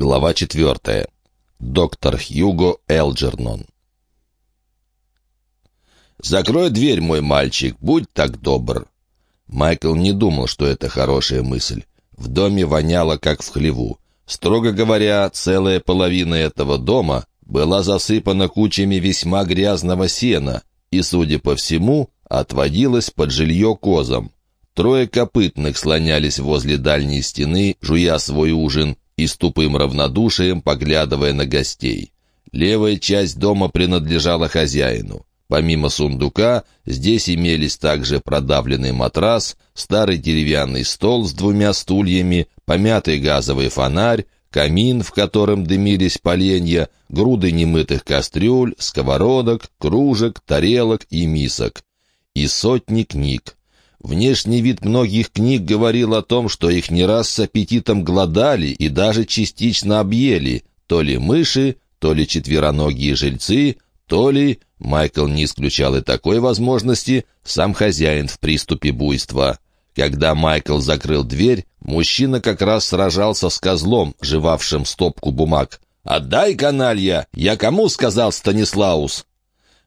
Глава четвертая. Доктор Хьюго Элджернон. «Закрой дверь, мой мальчик, будь так добр». Майкл не думал, что это хорошая мысль. В доме воняло, как в хлеву. Строго говоря, целая половина этого дома была засыпана кучами весьма грязного сена и, судя по всему, отводилась под жилье козам. Трое копытных слонялись возле дальней стены, жуя свой ужин, и с тупым равнодушием поглядывая на гостей. Левая часть дома принадлежала хозяину. Помимо сундука, здесь имелись также продавленный матрас, старый деревянный стол с двумя стульями, помятый газовый фонарь, камин, в котором дымились поленья, груды немытых кастрюль, сковородок, кружек, тарелок и мисок. И сотни книг. Внешний вид многих книг говорил о том, что их не раз с аппетитом глодали и даже частично объели, то ли мыши, то ли четвероногие жильцы, то ли, Майкл не исключал и такой возможности, сам хозяин в приступе буйства. Когда Майкл закрыл дверь, мужчина как раз сражался с козлом, жевавшим стопку бумаг. «Отдай, каналья! Я кому сказал Станислаус?»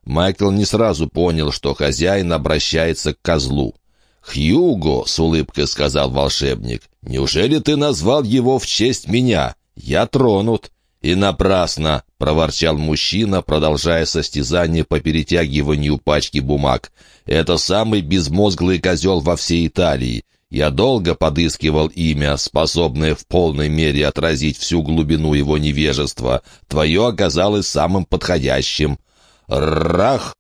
Майкл не сразу понял, что хозяин обращается к козлу. «Хьюго», — с улыбкой сказал волшебник, — «неужели ты назвал его в честь меня? Я тронут». «И напрасно!» — проворчал мужчина, продолжая состязание по перетягиванию пачки бумаг. «Это самый безмозглый козел во всей Италии. Я долго подыскивал имя, способное в полной мере отразить всю глубину его невежества. Твое оказалось самым подходящим». «Рах!»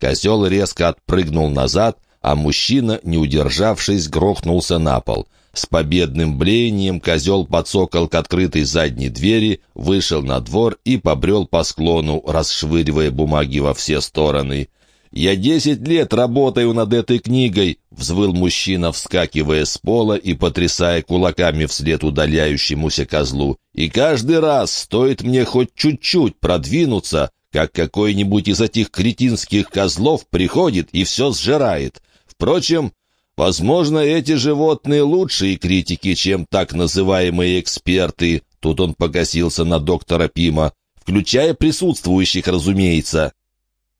Козел резко отпрыгнул назад, а мужчина, не удержавшись, грохнулся на пол. С победным блеянием козел подсокал к открытой задней двери, вышел на двор и побрел по склону, расшвыривая бумаги во все стороны. «Я десять лет работаю над этой книгой», — взвыл мужчина, вскакивая с пола и потрясая кулаками вслед удаляющемуся козлу. «И каждый раз стоит мне хоть чуть-чуть продвинуться, как какой-нибудь из этих кретинских козлов приходит и все сжирает. Впрочем, возможно, эти животные лучшие критики, чем так называемые эксперты. Тут он покосился на доктора Пима, включая присутствующих, разумеется.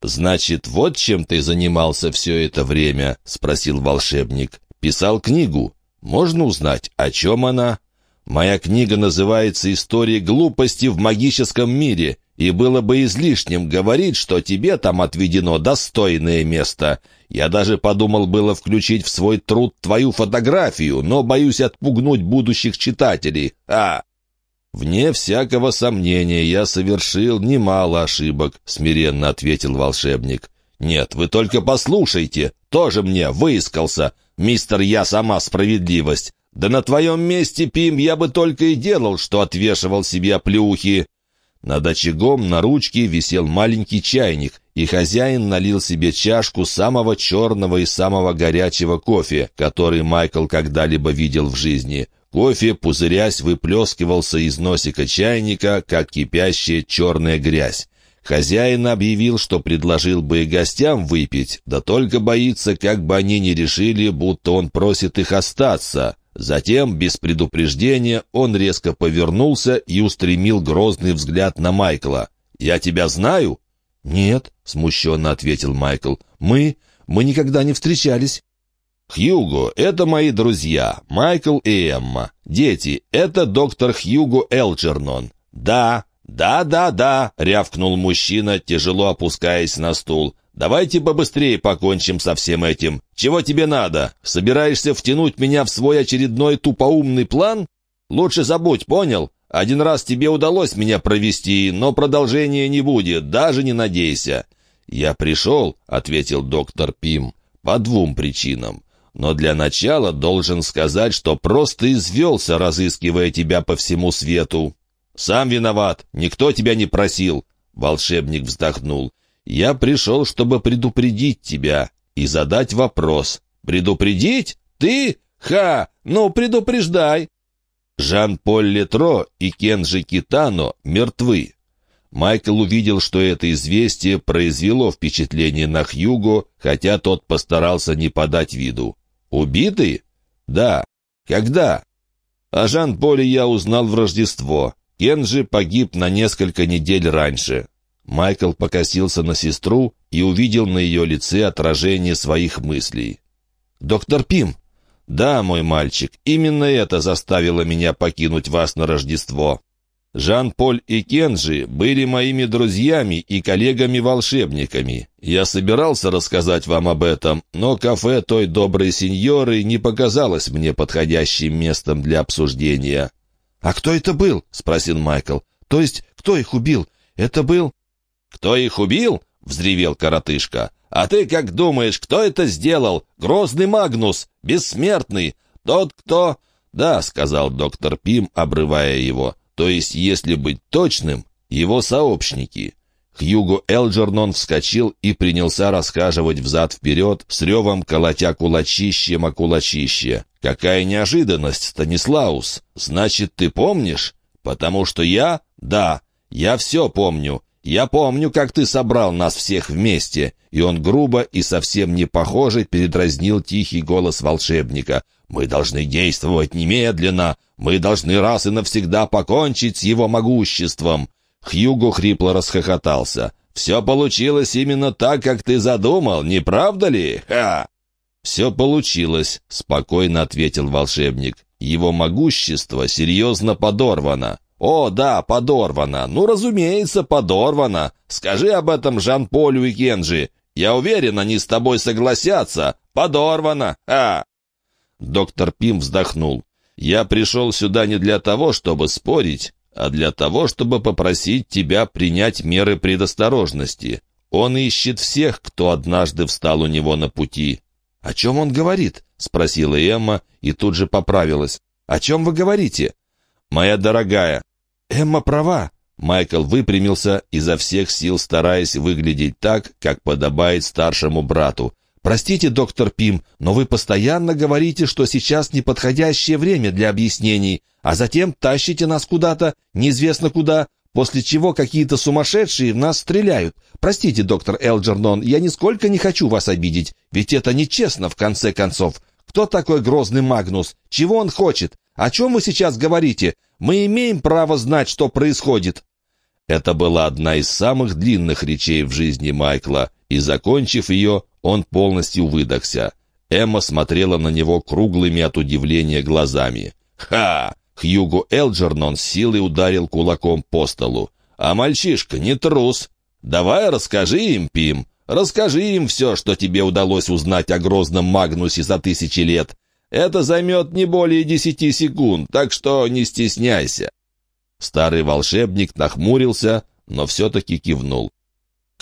«Значит, вот чем ты занимался все это время?» — спросил волшебник. «Писал книгу. Можно узнать, о чем она?» «Моя книга называется «История глупости в магическом мире», и было бы излишним говорить, что тебе там отведено достойное место. Я даже подумал было включить в свой труд твою фотографию, но боюсь отпугнуть будущих читателей. А! «Вне всякого сомнения, я совершил немало ошибок», — смиренно ответил волшебник. «Нет, вы только послушайте, тоже мне выискался, мистер Я сама справедливость. Да на твоем месте, Пим, я бы только и делал, что отвешивал себе плюхи. Над очагом на ручке висел маленький чайник, и хозяин налил себе чашку самого черного и самого горячего кофе, который Майкл когда-либо видел в жизни. Кофе, пузырясь, выплескивался из носика чайника, как кипящая черная грязь. Хозяин объявил, что предложил бы и гостям выпить, да только боится, как бы они не решили, будто он просит их остаться. Затем, без предупреждения, он резко повернулся и устремил грозный взгляд на Майкла. «Я тебя знаю?» «Нет», — смущенно ответил Майкл. «Мы... мы никогда не встречались». «Хьюго, это мои друзья, Майкл и Эмма. Дети, это доктор Хьюго Элджернон. Да, да, да, да», — рявкнул мужчина, тяжело опускаясь на стул. Давайте побыстрее покончим со всем этим. Чего тебе надо? Собираешься втянуть меня в свой очередной тупоумный план? Лучше забудь, понял? Один раз тебе удалось меня провести, но продолжения не будет, даже не надейся». «Я пришел», — ответил доктор Пим, — «по двум причинам. Но для начала должен сказать, что просто извелся, разыскивая тебя по всему свету». «Сам виноват, никто тебя не просил», — волшебник вздохнул. Я пришел, чтобы предупредить тебя и задать вопрос. Предупредить? Ты? Ха! Ну, предупреждай!» Жан-Поль Летро и Кенджи Китано мертвы. Майкл увидел, что это известие произвело впечатление на Хьюго, хотя тот постарался не подать виду. «Убиты?» «Да». «Когда?» «О Жан-Поле я узнал в Рождество. Кенджи погиб на несколько недель раньше. Майкл покосился на сестру и увидел на ее лице отражение своих мыслей. «Доктор Пим!» «Да, мой мальчик, именно это заставило меня покинуть вас на Рождество. Жан-Поль и Кенджи были моими друзьями и коллегами-волшебниками. Я собирался рассказать вам об этом, но кафе той доброй сеньоры не показалось мне подходящим местом для обсуждения». «А кто это был?» — спросил Майкл. «То есть, кто их убил? Это был...» «Кто их убил?» — взревел коротышка. «А ты как думаешь, кто это сделал? Грозный Магнус, бессмертный, тот, кто...» «Да», — сказал доктор Пим, обрывая его. «То есть, если быть точным, его сообщники». Хьюго Элджернон вскочил и принялся расхаживать взад-вперед, с ревом колотя кулачищем о кулачище. «Какая неожиданность, Станислаус! Значит, ты помнишь? Потому что я... Да, я все помню. «Я помню, как ты собрал нас всех вместе!» И он грубо и совсем не похоже передразнил тихий голос волшебника. «Мы должны действовать немедленно! Мы должны раз и навсегда покончить с его могуществом!» Хьюго хрипло расхохотался. «Все получилось именно так, как ты задумал, не правда ли? Ха!» «Все получилось», — спокойно ответил волшебник. «Его могущество серьезно подорвано. «О, да, подорвана. Ну, разумеется, подорвана. Скажи об этом Жан-Полю и Кенджи. Я уверен, они с тобой согласятся. Подорвана. А!» Доктор Пим вздохнул. «Я пришел сюда не для того, чтобы спорить, а для того, чтобы попросить тебя принять меры предосторожности. Он ищет всех, кто однажды встал у него на пути». «О чем он говорит?» — спросила Эмма и тут же поправилась. «О чем вы говорите?» «Моя дорогая!» «Эмма права!» Майкл выпрямился, изо всех сил стараясь выглядеть так, как подобает старшему брату. «Простите, доктор Пим, но вы постоянно говорите, что сейчас неподходящее время для объяснений, а затем тащите нас куда-то, неизвестно куда, после чего какие-то сумасшедшие в нас стреляют. Простите, доктор Элджернон, я нисколько не хочу вас обидеть, ведь это нечестно, в конце концов. Кто такой грозный Магнус? Чего он хочет? О чем вы сейчас говорите? Мы имеем право знать, что происходит». Это была одна из самых длинных речей в жизни Майкла, и, закончив ее, он полностью выдохся. Эмма смотрела на него круглыми от удивления глазами. «Ха!» — Хьюго Элджернон силой ударил кулаком по столу. «А мальчишка не трус. Давай расскажи им, Пим. Расскажи им все, что тебе удалось узнать о грозном Магнусе за тысячи лет. Это займет не более десяти секунд, так что не стесняйся». Старый волшебник нахмурился, но все-таки кивнул.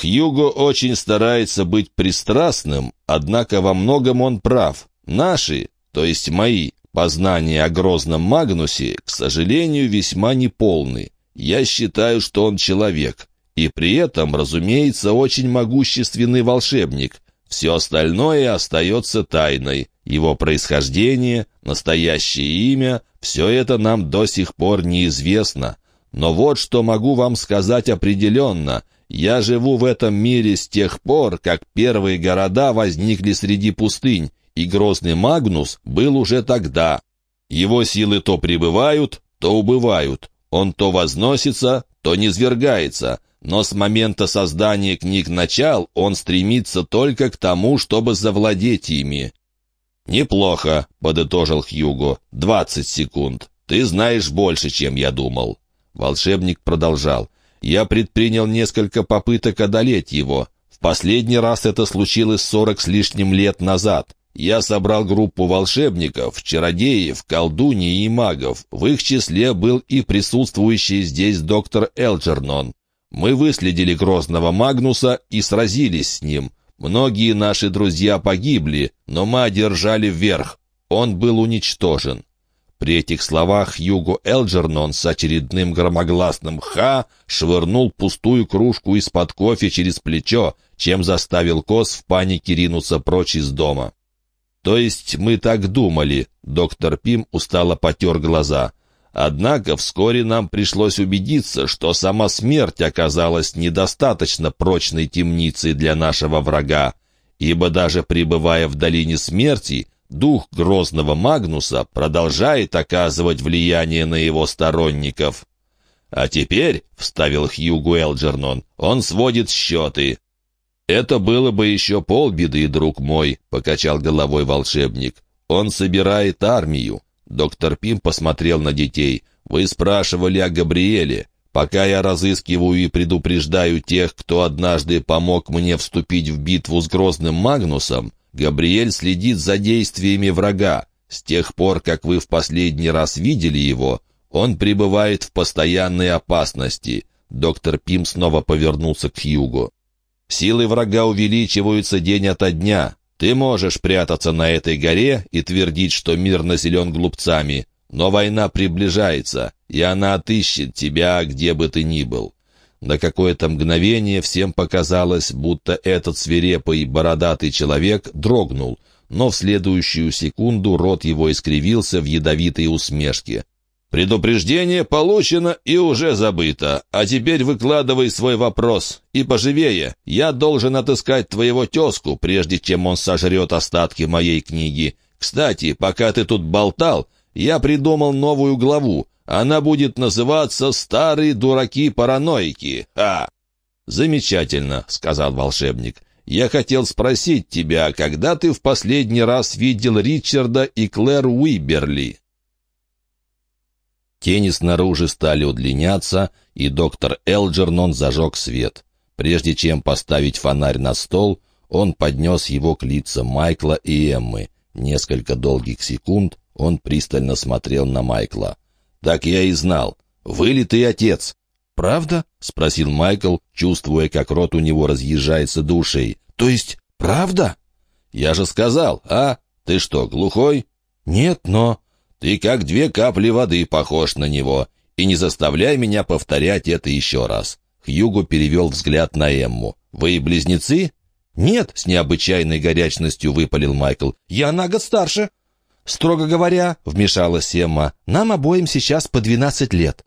Хьюго очень старается быть пристрастным, однако во многом он прав. Наши, то есть мои, познания о грозном Магнусе, к сожалению, весьма неполны. Я считаю, что он человек, и при этом, разумеется, очень могущественный волшебник. Все остальное остается тайной. Его происхождение, настоящее имя — все это нам до сих пор неизвестно. Но вот что могу вам сказать определенно. Я живу в этом мире с тех пор, как первые города возникли среди пустынь, и грозный Магнус был уже тогда. Его силы то прибывают, то убывают. Он то возносится, то низвергается — но с момента создания книг начал он стремится только к тому, чтобы завладеть ими. «Неплохо», — подытожил Хьюго. «Двадцать секунд. Ты знаешь больше, чем я думал». Волшебник продолжал. «Я предпринял несколько попыток одолеть его. В последний раз это случилось сорок с лишним лет назад. Я собрал группу волшебников, чародеев, колдуней и магов. В их числе был и присутствующий здесь доктор Элджернон. Мы выследили грозного Магнуса и сразились с ним. Многие наши друзья погибли, но мы одержали вверх. Он был уничтожен. При этих словах Юго Элджернон с очередным громогласным «Ха!» швырнул пустую кружку из-под кофе через плечо, чем заставил Кос в панике ринуться прочь из дома. «То есть мы так думали?» — доктор Пим устало потер глаза. Однако вскоре нам пришлось убедиться, что сама смерть оказалась недостаточно прочной темницей для нашего врага, ибо даже пребывая в долине смерти, дух грозного Магнуса продолжает оказывать влияние на его сторонников. «А теперь», — вставил Хьюгу Элджернон, — «он сводит счеты». «Это было бы еще полбеды, друг мой», — покачал головой волшебник. «Он собирает армию». Доктор Пим посмотрел на детей. «Вы спрашивали о Габриэле. Пока я разыскиваю и предупреждаю тех, кто однажды помог мне вступить в битву с грозным Магнусом, Габриэль следит за действиями врага. С тех пор, как вы в последний раз видели его, он пребывает в постоянной опасности. Доктор Пим снова повернулся к Хьюгу. Силы врага увеличиваются день ото дня. Ты можешь прятаться на этой горе и твердить, что мир населен глупцами, но война приближается, и она отыщет тебя, где бы ты ни был. На какое-то мгновение всем показалось, будто этот свирепый бородатый человек дрогнул, но в следующую секунду рот его искривился в ядовитой усмешке. «Предупреждение получено и уже забыто. А теперь выкладывай свой вопрос. И поживее. Я должен отыскать твоего тезку, прежде чем он сожрет остатки моей книги. Кстати, пока ты тут болтал, я придумал новую главу. Она будет называться «Старые дураки-параноики». А! «Замечательно», — сказал волшебник. «Я хотел спросить тебя, когда ты в последний раз видел Ричарда и Клэр Уиберли?» Тени снаружи стали удлиняться, и доктор Элджернон зажег свет. Прежде чем поставить фонарь на стол, он поднес его к лицам Майкла и Эммы. Несколько долгих секунд он пристально смотрел на Майкла. «Так я и знал. Вылитый отец!» «Правда?» — спросил Майкл, чувствуя, как рот у него разъезжается до. «То есть, правда?» «Я же сказал, а? Ты что, глухой?» «Нет, но...» Ты как две капли воды похож на него, и не заставляй меня повторять это еще раз». Хьюго перевел взгляд на Эмму. «Вы близнецы?» «Нет», — с необычайной горячностью выпалил Майкл. «Я на год старше». «Строго говоря», — вмешалась Эмма, — «нам обоим сейчас по двенадцать лет».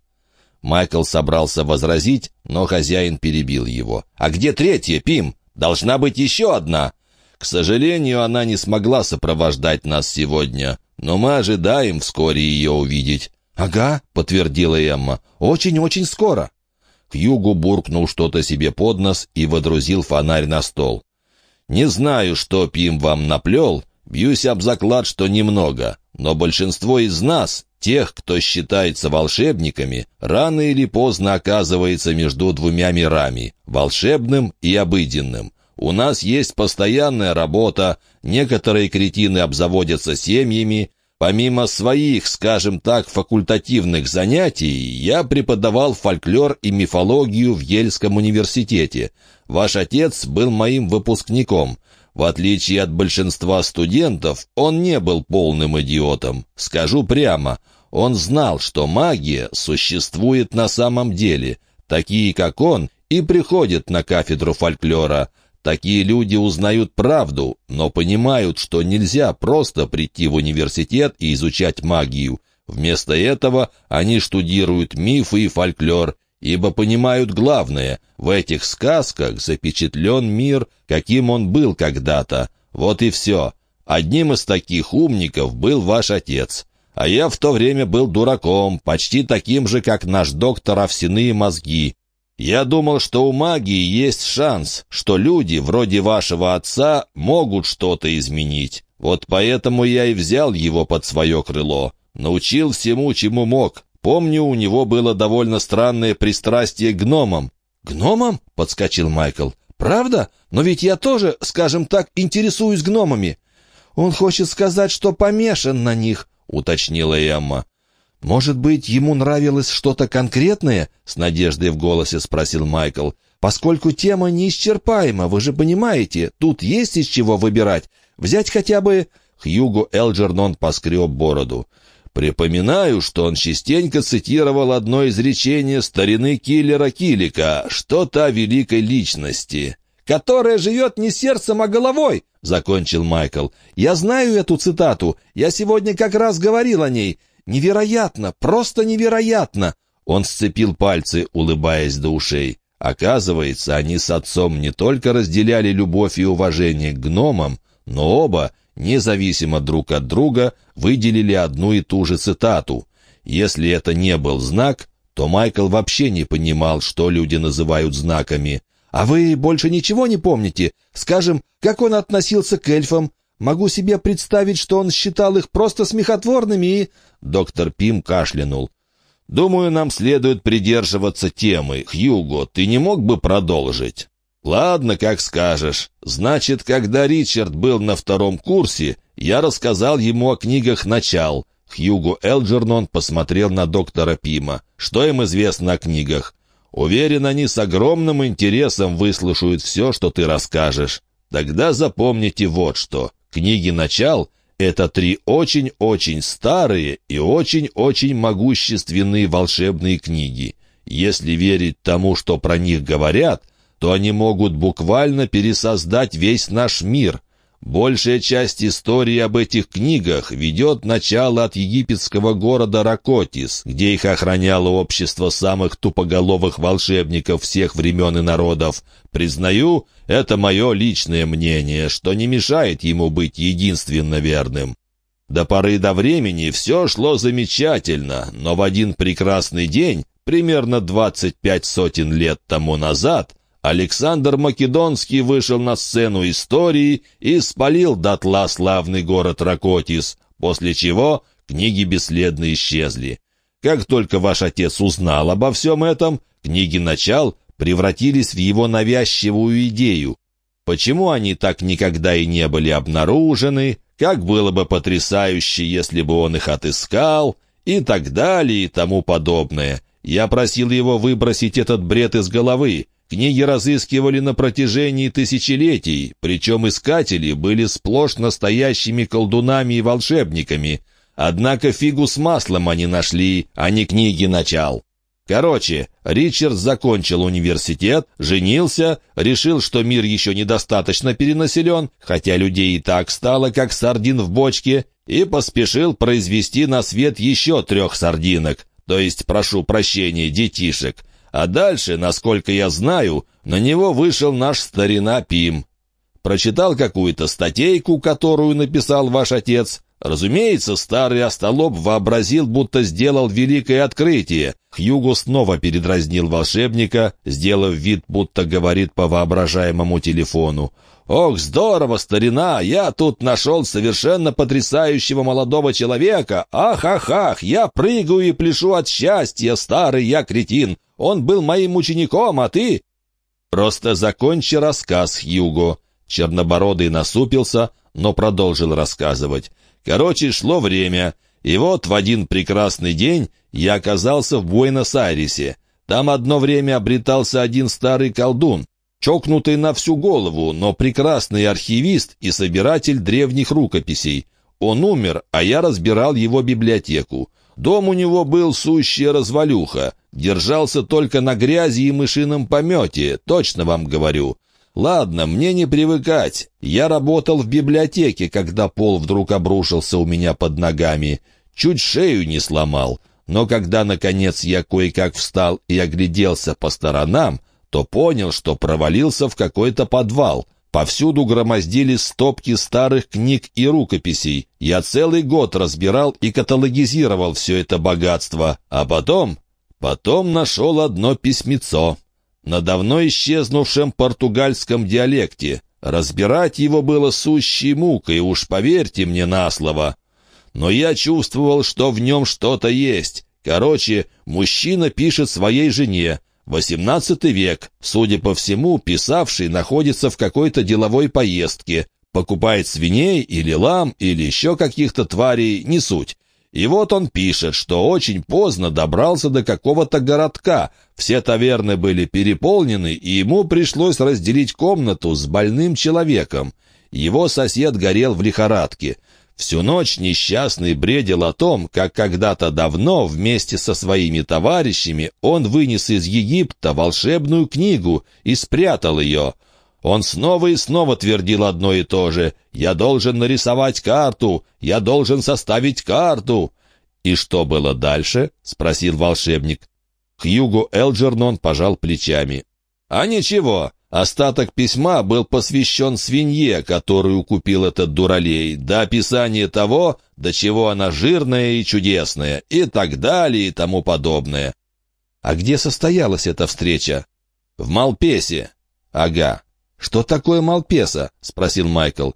Майкл собрался возразить, но хозяин перебил его. «А где третья, Пим? Должна быть еще одна». «К сожалению, она не смогла сопровождать нас сегодня но мы ожидаем вскоре ее увидеть». «Ага», — подтвердила Эмма, — «очень-очень скоро». Хьюгу буркнул что-то себе под нос и водрузил фонарь на стол. «Не знаю, что Пим вам наплел, бьюсь об заклад, что немного, но большинство из нас, тех, кто считается волшебниками, рано или поздно оказывается между двумя мирами — волшебным и обыденным. У нас есть постоянная работа, некоторые кретины обзаводятся семьями. Помимо своих, скажем так, факультативных занятий, я преподавал фольклор и мифологию в Ельском университете. Ваш отец был моим выпускником. В отличие от большинства студентов, он не был полным идиотом. Скажу прямо, он знал, что магия существует на самом деле. Такие, как он, и приходят на кафедру фольклора – Такие люди узнают правду, но понимают, что нельзя просто прийти в университет и изучать магию. Вместо этого они штудируют мифы и фольклор, ибо понимают главное — в этих сказках запечатлен мир, каким он был когда-то. Вот и все. Одним из таких умников был ваш отец. А я в то время был дураком, почти таким же, как наш доктор овсяные мозги. Я думал, что у магии есть шанс, что люди, вроде вашего отца, могут что-то изменить. Вот поэтому я и взял его под свое крыло. Научил всему, чему мог. Помню, у него было довольно странное пристрастие к гномам». «Гномам?» — подскочил Майкл. «Правда? Но ведь я тоже, скажем так, интересуюсь гномами». «Он хочет сказать, что помешан на них», — уточнила Эмма. «Может быть, ему нравилось что-то конкретное?» — с надеждой в голосе спросил Майкл. «Поскольку тема неисчерпаема, вы же понимаете, тут есть из чего выбирать. Взять хотя бы...» Хьюго Элджернон поскреб бороду. «Припоминаю, что он частенько цитировал одно изречение старины киллера Килика, что-то о великой личности» которая живет не сердцем, а головой», — закончил Майкл. «Я знаю эту цитату. Я сегодня как раз говорил о ней. Невероятно! Просто невероятно!» Он сцепил пальцы, улыбаясь до ушей. Оказывается, они с отцом не только разделяли любовь и уважение к гномам, но оба, независимо друг от друга, выделили одну и ту же цитату. Если это не был знак, то Майкл вообще не понимал, что люди называют знаками. «А вы больше ничего не помните? Скажем, как он относился к эльфам? Могу себе представить, что он считал их просто смехотворными и...» Доктор Пим кашлянул. «Думаю, нам следует придерживаться темы. Хьюго, ты не мог бы продолжить?» «Ладно, как скажешь. Значит, когда Ричард был на втором курсе, я рассказал ему о книгах «Начал». Хьюго Элджернон посмотрел на доктора Пима. «Что им известно о книгах?» «Уверен, они с огромным интересом выслушают все, что ты расскажешь. Тогда запомните вот что. Книги «Начал» — это три очень-очень старые и очень-очень могущественные волшебные книги. Если верить тому, что про них говорят, то они могут буквально пересоздать весь наш мир. Большая часть истории об этих книгах ведет начало от египетского города Ракотис, где их охраняло общество самых тупоголовых волшебников всех времен и народов. Признаю, это мое личное мнение, что не мешает ему быть единственно верным. До поры до времени все шло замечательно, но в один прекрасный день, примерно двадцать пять сотен лет тому назад, Александр Македонский вышел на сцену истории и спалил дотла славный город Ракотис, после чего книги бесследно исчезли. Как только ваш отец узнал обо всем этом, книги «Начал» превратились в его навязчивую идею. Почему они так никогда и не были обнаружены, как было бы потрясающе, если бы он их отыскал, и так далее и тому подобное. Я просил его выбросить этот бред из головы, Книги разыскивали на протяжении тысячелетий, причем искатели были сплошь настоящими колдунами и волшебниками. Однако фигу с маслом они нашли, а не книги начал. Короче, Ричард закончил университет, женился, решил, что мир еще недостаточно перенаселен, хотя людей и так стало, как сардин в бочке, и поспешил произвести на свет еще трех сардинок, то есть, прошу прощения, детишек. А дальше, насколько я знаю, на него вышел наш старина Пим. Прочитал какую-то статейку, которую написал ваш отец. Разумеется, старый остолоп вообразил, будто сделал великое открытие. Хьюго снова передразнил волшебника, сделав вид, будто говорит по воображаемому телефону. «Ох, здорово, старина! Я тут нашел совершенно потрясающего молодого человека! Ах-ах-ах! Я прыгаю и пляшу от счастья, старый я кретин! Он был моим учеником, а ты...» «Просто закончи рассказ, Хьюго». Чернобородый насупился, но продолжил рассказывать. «Короче, шло время, и вот в один прекрасный день я оказался в Буэнос-Айресе. Там одно время обретался один старый колдун, чокнутый на всю голову, но прекрасный архивист и собиратель древних рукописей. Он умер, а я разбирал его библиотеку. Дом у него был сущая развалюха, держался только на грязи и мышином помете, точно вам говорю. Ладно, мне не привыкать. Я работал в библиотеке, когда пол вдруг обрушился у меня под ногами. Чуть шею не сломал. Но когда, наконец, я кое-как встал и огляделся по сторонам, то понял, что провалился в какой-то подвал. Повсюду громоздились стопки старых книг и рукописей. Я целый год разбирал и каталогизировал все это богатство. А потом... Потом нашел одно письмецо. На давно исчезнувшем португальском диалекте. Разбирать его было сущей мукой, уж поверьте мне на слово. Но я чувствовал, что в нем что-то есть. Короче, мужчина пишет своей жене. XVIII век. Судя по всему, писавший находится в какой-то деловой поездке. Покупает свиней или лам, или еще каких-то тварей, не суть. И вот он пишет, что очень поздно добрался до какого-то городка. Все таверны были переполнены, и ему пришлось разделить комнату с больным человеком. Его сосед горел в лихорадке. Всю ночь несчастный бредил о том, как когда-то давно вместе со своими товарищами он вынес из Египта волшебную книгу и спрятал ее. Он снова и снова твердил одно и то же «Я должен нарисовать карту! Я должен составить карту!» «И что было дальше?» — спросил волшебник. Хьюго Элджернон пожал плечами. «А ничего, Остаток письма был посвящен свинье, которую купил этот дуралей, до описания того, до чего она жирная и чудесная, и так далее и тому подобное. А где состоялась эта встреча? В Малпесе. Ага. Что такое Малпеса? спросил Майкл.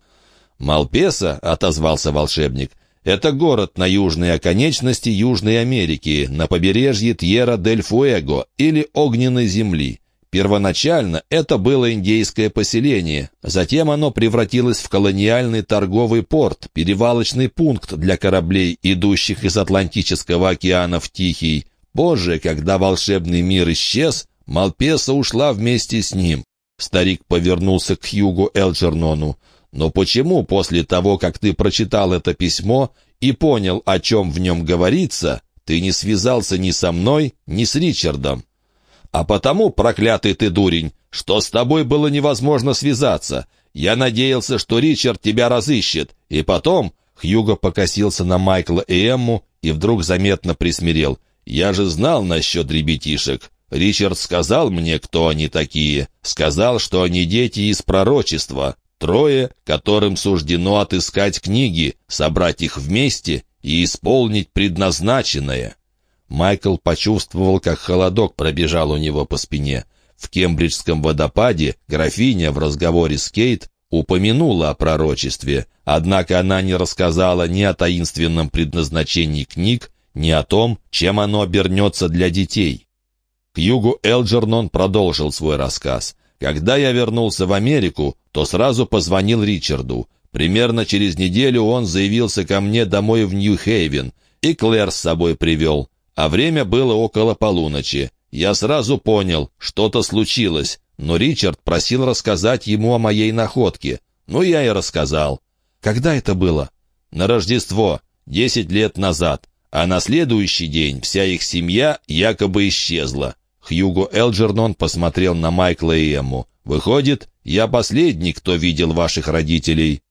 Малпеса, отозвался волшебник, это город на южной оконечности Южной Америки, на побережье Тьерра-дель-Фуэго или Огненной земли. Первоначально это было индейское поселение, затем оно превратилось в колониальный торговый порт, перевалочный пункт для кораблей, идущих из Атлантического океана в Тихий. Позже, когда волшебный мир исчез, Малпеса ушла вместе с ним. Старик повернулся к Хьюгу Элджернону. «Но почему после того, как ты прочитал это письмо и понял, о чем в нем говорится, ты не связался ни со мной, ни с Ричардом?» А потому, проклятый ты дурень, что с тобой было невозможно связаться. Я надеялся, что Ричард тебя разыщет. И потом...» Хьюго покосился на Майкла и Эмму и вдруг заметно присмирел. «Я же знал насчет ребятишек. Ричард сказал мне, кто они такие. Сказал, что они дети из пророчества. Трое, которым суждено отыскать книги, собрать их вместе и исполнить предназначенное». Майкл почувствовал, как холодок пробежал у него по спине. В Кембриджском водопаде графиня в разговоре с Кейт упомянула о пророчестве, однако она не рассказала ни о таинственном предназначении книг, ни о том, чем оно обернется для детей. Югу Элджернон продолжил свой рассказ. «Когда я вернулся в Америку, то сразу позвонил Ричарду. Примерно через неделю он заявился ко мне домой в Нью-Хейвен, и Клэр с собой привел а время было около полуночи. Я сразу понял, что-то случилось, но Ричард просил рассказать ему о моей находке. Ну, я и рассказал. Когда это было? На Рождество, десять лет назад. А на следующий день вся их семья якобы исчезла. Хьюго Элджернон посмотрел на Майкла и Эмму. «Выходит, я последний, кто видел ваших родителей».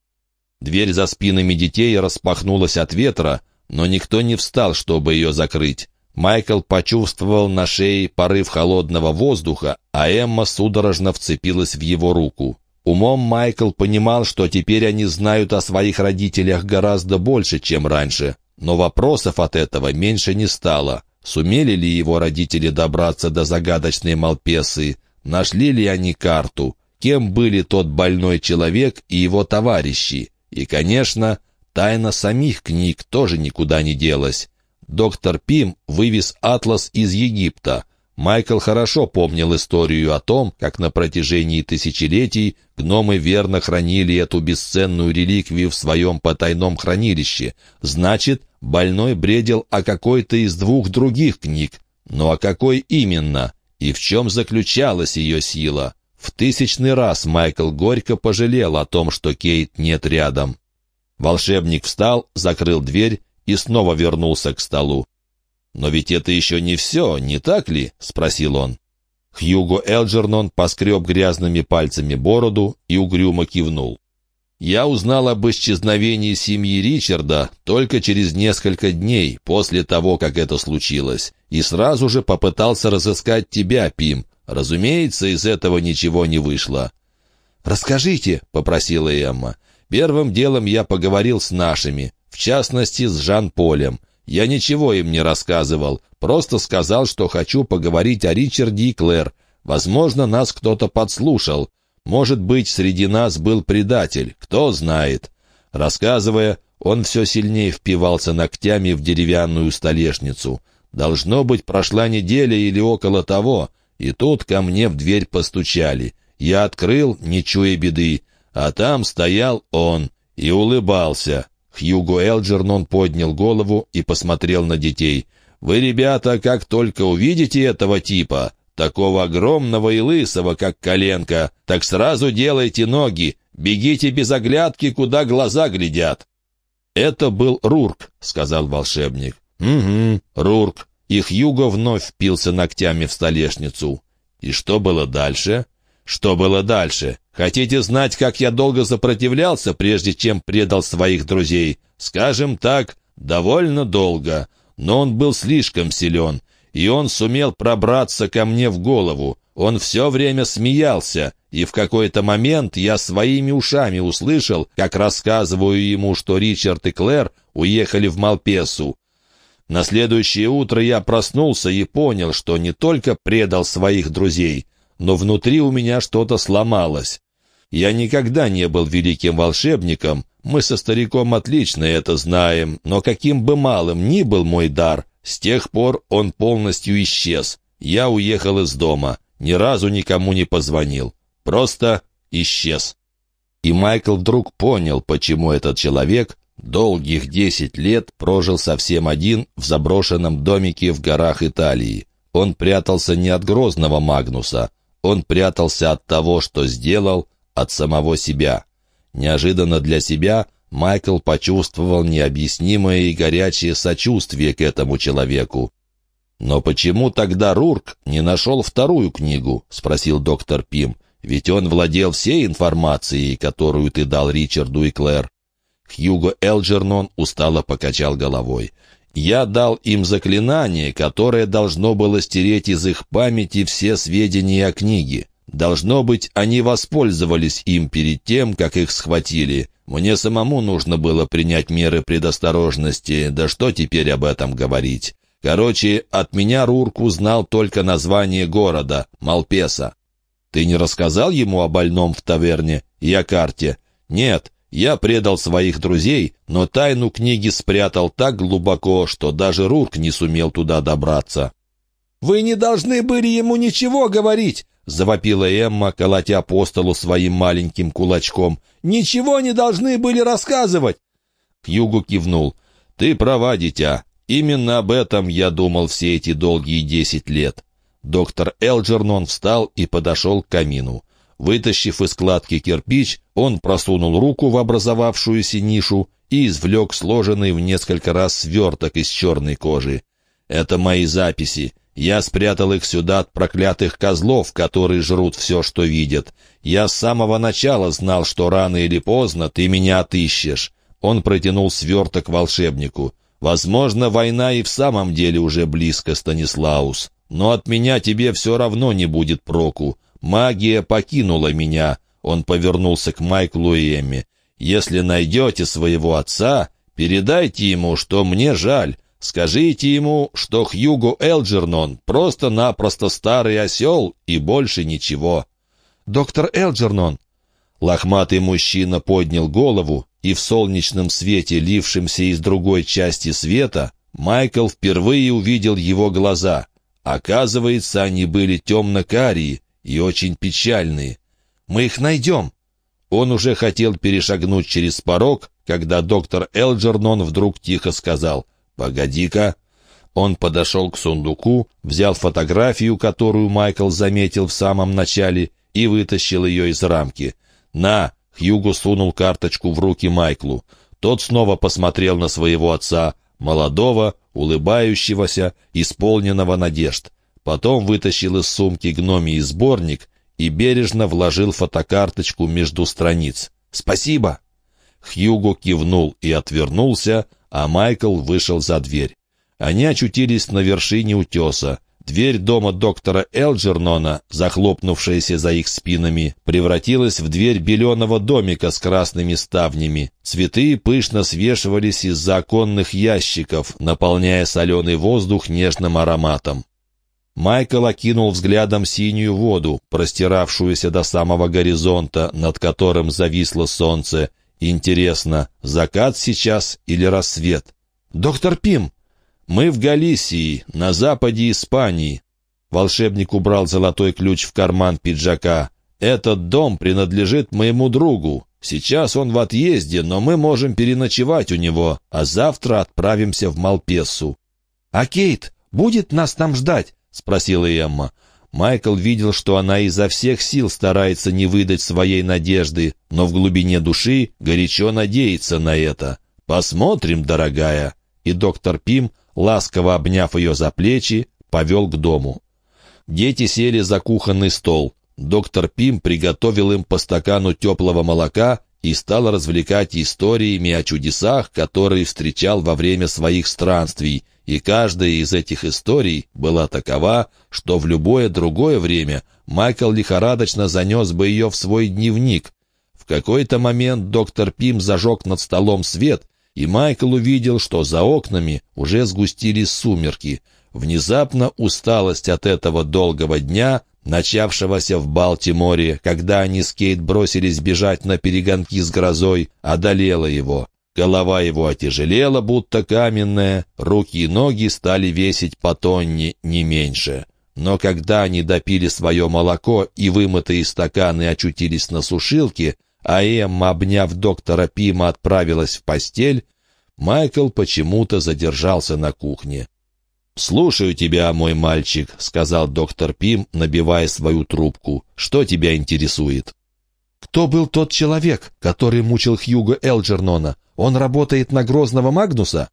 Дверь за спинами детей распахнулась от ветра, но никто не встал, чтобы ее закрыть. Майкл почувствовал на шее порыв холодного воздуха, а Эмма судорожно вцепилась в его руку. Умом Майкл понимал, что теперь они знают о своих родителях гораздо больше, чем раньше. Но вопросов от этого меньше не стало. Сумели ли его родители добраться до загадочной Малпесы? Нашли ли они карту? Кем были тот больной человек и его товарищи? И, конечно, тайна самих книг тоже никуда не делась. Доктор Пим вывез атлас из Египта. Майкл хорошо помнил историю о том, как на протяжении тысячелетий гномы верно хранили эту бесценную реликвию в своем потайном хранилище. Значит, больной бредил о какой-то из двух других книг. Но о какой именно? И в чем заключалась ее сила? В тысячный раз Майкл горько пожалел о том, что Кейт нет рядом. Волшебник встал, закрыл дверь и снова вернулся к столу. «Но ведь это еще не все, не так ли?» — спросил он. Хьюго Элджернон поскреб грязными пальцами бороду и угрюмо кивнул. «Я узнал об исчезновении семьи Ричарда только через несколько дней после того, как это случилось, и сразу же попытался разыскать тебя, Пим. Разумеется, из этого ничего не вышло». «Расскажите», — попросила Эмма. «Первым делом я поговорил с нашими в частности с Жан-Полем. Я ничего им не рассказывал, просто сказал, что хочу поговорить о Ричарде и Клэр. Возможно, нас кто-то подслушал. Может быть, среди нас был предатель, кто знает. Рассказывая, он все сильнее впивался ногтями в деревянную столешницу. Должно быть, прошла неделя или около того, и тут ко мне в дверь постучали. Я открыл, не чуя беды, а там стоял он и улыбался. Хьюго Элджернон поднял голову и посмотрел на детей. «Вы, ребята, как только увидите этого типа, такого огромного и лысого, как коленка, так сразу делайте ноги, бегите без оглядки, куда глаза глядят». «Это был Рурк», — сказал волшебник. «Угу, Рурк». И Хьюго вновь впился ногтями в столешницу. «И что было дальше?» Что было дальше? Хотите знать, как я долго сопротивлялся, прежде чем предал своих друзей? Скажем так, довольно долго. Но он был слишком силен, и он сумел пробраться ко мне в голову. Он все время смеялся, и в какой-то момент я своими ушами услышал, как рассказываю ему, что Ричард и Клэр уехали в Малпесу. На следующее утро я проснулся и понял, что не только предал своих друзей, но внутри у меня что-то сломалось. Я никогда не был великим волшебником, мы со стариком отлично это знаем, но каким бы малым ни был мой дар, с тех пор он полностью исчез. Я уехал из дома, ни разу никому не позвонил. Просто исчез. И Майкл вдруг понял, почему этот человек долгих десять лет прожил совсем один в заброшенном домике в горах Италии. Он прятался не от грозного Магнуса, он прятался от того, что сделал, от самого себя. Неожиданно для себя Майкл почувствовал необъяснимое и горячее сочувствие к этому человеку. «Но почему тогда Рурк не нашел вторую книгу?» — спросил доктор Пим. «Ведь он владел всей информацией, которую ты дал Ричарду и Клэр». Хьюго Элджернон устало покачал головой. «Я дал им заклинание, которое должно было стереть из их памяти все сведения о книге. Должно быть, они воспользовались им перед тем, как их схватили. Мне самому нужно было принять меры предосторожности, да что теперь об этом говорить? Короче, от меня Рурк узнал только название города — Малпеса. Ты не рассказал ему о больном в таверне и о карте? Нет, я предал своих друзей, но тайну книги спрятал так глубоко, что даже Рурк не сумел туда добраться. «Вы не должны были ему ничего говорить!» — завопила Эмма, колотя по столу своим маленьким кулачком. «Ничего не должны были рассказывать!» Хьюгу кивнул. «Ты права, дитя. Именно об этом я думал все эти долгие десять лет». Доктор Элджернон встал и подошел к камину. Вытащив из складки кирпич, он просунул руку в образовавшуюся нишу и извлек сложенный в несколько раз сверток из черной кожи. «Это мои записи. Я спрятал их сюда от проклятых козлов, которые жрут все, что видят. Я с самого начала знал, что рано или поздно ты меня отыщешь». Он протянул сверток волшебнику. «Возможно, война и в самом деле уже близко, Станислаус. Но от меня тебе все равно не будет проку. Магия покинула меня». Он повернулся к Майклу и Эмме. «Если найдете своего отца, передайте ему, что мне жаль». Скажите ему, что Хьюго Элджернон просто-напросто старый осел и больше ничего». «Доктор Элджернон!» Лохматый мужчина поднял голову, и в солнечном свете, лившемся из другой части света, Майкл впервые увидел его глаза. Оказывается, они были темно-карие и очень печальные. «Мы их найдем!» Он уже хотел перешагнуть через порог, когда доктор Элджернон вдруг тихо сказал — «Погоди-ка». Он подошел к сундуку, взял фотографию, которую Майкл заметил в самом начале, и вытащил ее из рамки. «На!» — Хьюго сунул карточку в руки Майклу. Тот снова посмотрел на своего отца, молодого, улыбающегося, исполненного надежд. Потом вытащил из сумки гномий сборник и бережно вложил фотокарточку между страниц. «Спасибо!» Хьюго кивнул и отвернулся, а Майкл вышел за дверь. Они очутились на вершине утеса. Дверь дома доктора Элджернона, захлопнувшаяся за их спинами, превратилась в дверь беленого домика с красными ставнями. Цветы пышно свешивались из законных ящиков, наполняя соленый воздух нежным ароматом. Майкл окинул взглядом синюю воду, простиравшуюся до самого горизонта, над которым зависло солнце, Интересно, закат сейчас или рассвет? Доктор Пим, мы в Галисии, на западе Испании. Волшебник убрал золотой ключ в карман пиджака. Этот дом принадлежит моему другу. Сейчас он в отъезде, но мы можем переночевать у него, а завтра отправимся в Малпессу. «А Кейт будет нас там ждать?» — спросила Эмма. Майкл видел, что она изо всех сил старается не выдать своей надежды, но в глубине души горячо надеется на это. «Посмотрим, дорогая!» И доктор Пим, ласково обняв ее за плечи, повел к дому. Дети сели за кухонный стол. Доктор Пим приготовил им по стакану теплого молока и стал развлекать историями о чудесах, которые встречал во время своих странствий, и каждая из этих историй была такова, что в любое другое время Майкл лихорадочно занес бы ее в свой дневник. В какой-то момент доктор Пим зажег над столом свет, и Майкл увидел, что за окнами уже сгустились сумерки. Внезапно усталость от этого долгого дня, начавшегося в Балтиморе, когда они с Кейт бросились бежать на перегонки с грозой, одолела его. Голова его отяжелела, будто каменная, руки и ноги стали весить по тонне, не меньше. Но когда они допили свое молоко и вымытые стаканы очутились на сушилке, а Эмма, обняв доктора Пима, отправилась в постель, Майкл почему-то задержался на кухне. «Слушаю тебя, мой мальчик», — сказал доктор Пим, набивая свою трубку. «Что тебя интересует?» «Кто был тот человек, который мучил Хьюго Элджернона? Он работает на Грозного Магнуса?»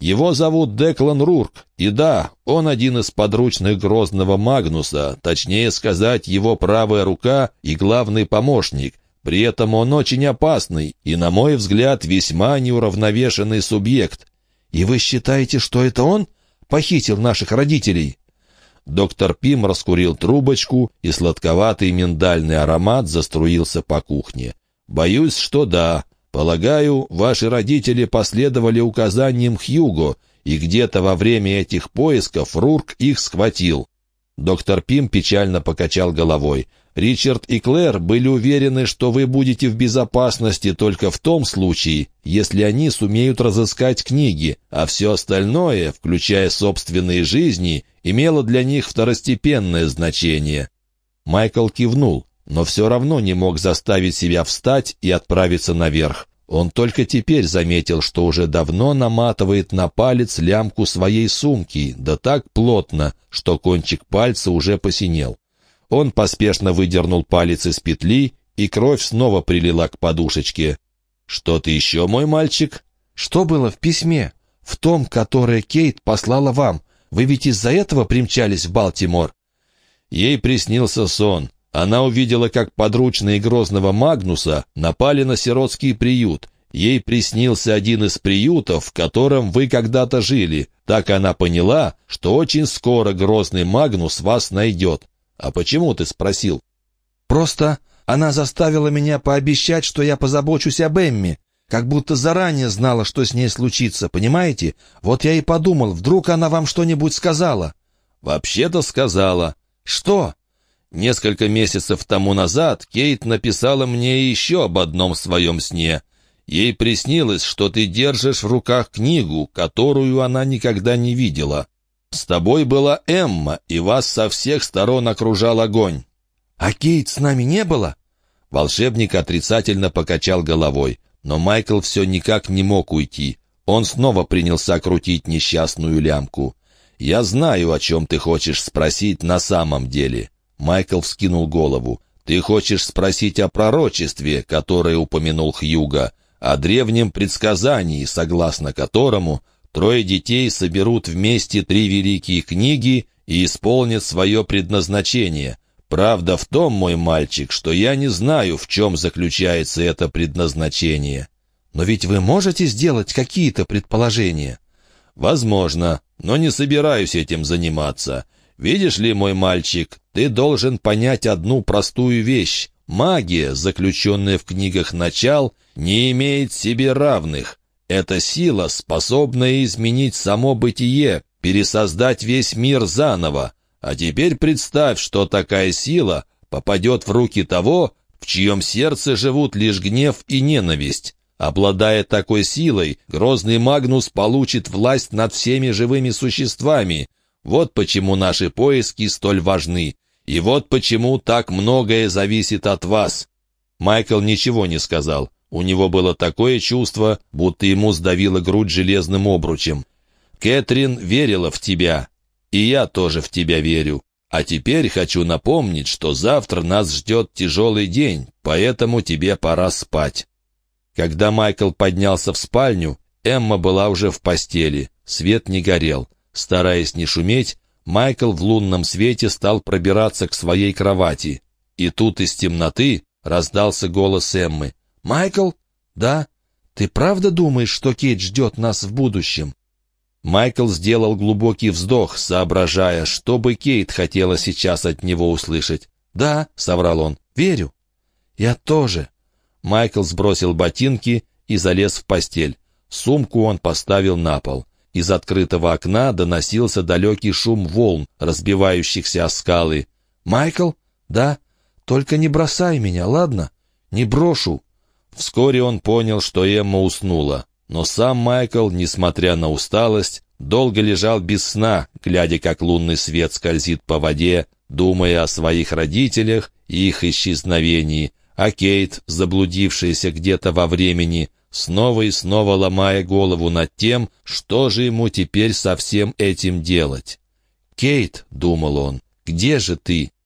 «Его зовут Деклан Рурк, и да, он один из подручных Грозного Магнуса, точнее сказать, его правая рука и главный помощник, при этом он очень опасный и, на мой взгляд, весьма неуравновешенный субъект. И вы считаете, что это он похитил наших родителей?» Доктор Пим раскурил трубочку, и сладковатый миндальный аромат заструился по кухне. «Боюсь, что да. Полагаю, ваши родители последовали указаниям Хьюго, и где-то во время этих поисков Рурк их схватил». Доктор Пим печально покачал головой. Ричард и Клэр были уверены, что вы будете в безопасности только в том случае, если они сумеют разыскать книги, а все остальное, включая собственные жизни, имело для них второстепенное значение. Майкл кивнул, но все равно не мог заставить себя встать и отправиться наверх. Он только теперь заметил, что уже давно наматывает на палец лямку своей сумки, да так плотно, что кончик пальца уже посинел. Он поспешно выдернул палец из петли, и кровь снова прилила к подушечке. «Что-то еще, мой мальчик?» «Что было в письме? В том, которое Кейт послала вам. Вы ведь из-за этого примчались в Балтимор?» Ей приснился сон. Она увидела, как подручные Грозного Магнуса напали на сиротский приют. Ей приснился один из приютов, в котором вы когда-то жили. Так она поняла, что очень скоро Грозный Магнус вас найдет. «А почему ты спросил?» «Просто она заставила меня пообещать, что я позабочусь об Эмме, как будто заранее знала, что с ней случится, понимаете? Вот я и подумал, вдруг она вам что-нибудь сказала». «Вообще-то сказала». «Что?» Несколько месяцев тому назад Кейт написала мне еще об одном своем сне. Ей приснилось, что ты держишь в руках книгу, которую она никогда не видела. С тобой была Эмма, и вас со всех сторон окружал огонь. А Кейт с нами не было? Волшебник отрицательно покачал головой, но Майкл все никак не мог уйти. Он снова принялся крутить несчастную лямку. «Я знаю, о чем ты хочешь спросить на самом деле». Майкл вскинул голову. «Ты хочешь спросить о пророчестве, которое упомянул Хьюга, о древнем предсказании, согласно которому Трое детей соберут вместе три великие книги и исполнят свое предназначение. Правда в том, мой мальчик, что я не знаю, в чем заключается это предназначение. Но ведь вы можете сделать какие-то предположения? Возможно, но не собираюсь этим заниматься. Видишь ли, мой мальчик, ты должен понять одну простую вещь. Магия, заключенная в книгах начал, не имеет себе равных. Эта сила, способная изменить само бытие, пересоздать весь мир заново. А теперь представь, что такая сила попадет в руки того, в чьем сердце живут лишь гнев и ненависть. Обладая такой силой, грозный Магнус получит власть над всеми живыми существами. Вот почему наши поиски столь важны. И вот почему так многое зависит от вас». Майкл ничего не сказал. У него было такое чувство, будто ему сдавило грудь железным обручем. «Кэтрин верила в тебя, и я тоже в тебя верю. А теперь хочу напомнить, что завтра нас ждет тяжелый день, поэтому тебе пора спать». Когда Майкл поднялся в спальню, Эмма была уже в постели, свет не горел. Стараясь не шуметь, Майкл в лунном свете стал пробираться к своей кровати. И тут из темноты раздался голос Эммы. «Майкл?» «Да? Ты правда думаешь, что Кейт ждет нас в будущем?» Майкл сделал глубокий вздох, соображая, что бы Кейт хотела сейчас от него услышать. «Да», — соврал он, — «верю». «Я тоже». Майкл сбросил ботинки и залез в постель. Сумку он поставил на пол. Из открытого окна доносился далекий шум волн, разбивающихся о скалы. «Майкл? Да? Только не бросай меня, ладно? Не брошу». Вскоре он понял, что Эмма уснула. Но сам Майкл, несмотря на усталость, долго лежал без сна, глядя, как лунный свет скользит по воде, думая о своих родителях и их исчезновении, а Кейт, заблудившаяся где-то во времени, снова и снова ломая голову над тем, что же ему теперь со всем этим делать. «Кейт», — думал он, — «где же ты?»